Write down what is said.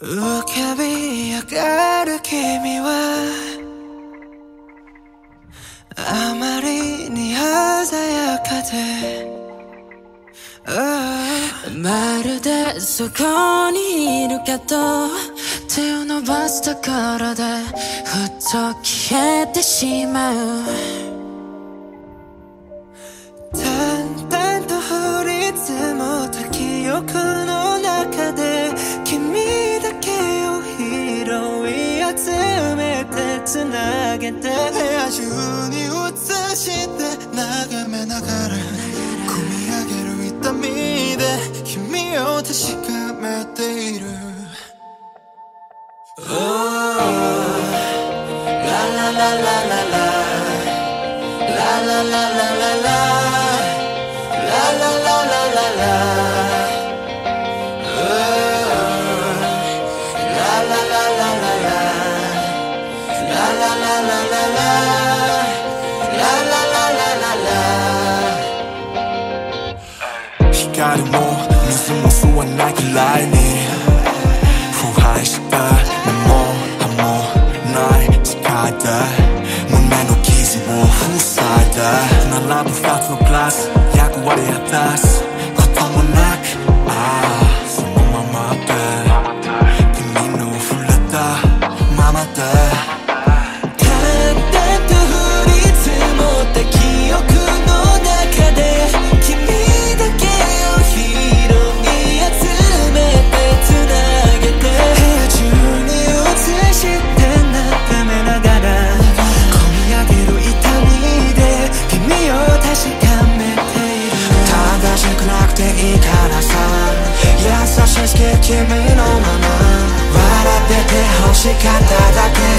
浮かび上がる君はあまりに鮮やかで、まるでそこにいるけど手を伸ばすところでふっと消えてしまう。淡々と降り積もった記憶のめて繋げて部屋中に映して眺めながら込み上げる痛みで君を確かめている。Oh, la la la la la la la la la la la la 光も水も吸わないくらいに腐敗した目も歯もない世界で胸の傷を塞いで並ぶ二つのグラス役割果たすこともなくいからさ優しすぎ君のまま。笑ってて欲しかっただけ。